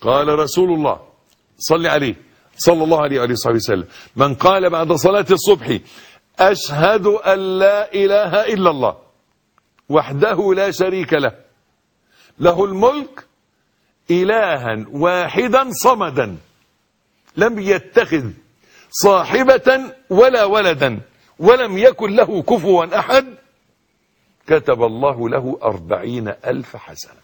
قال رسول الله صل عليه صلى الله عليه وآله وصحبه وسلم. من قال بعد صلاة الصبح أشهد أن لا إله إلا الله وحده لا شريك له له الملك إلها واحدا صمدا لم يتخذ صاحبة ولا ولدا ولم يكن له كفوا أحد كتب الله له أربعين ألف حسنة.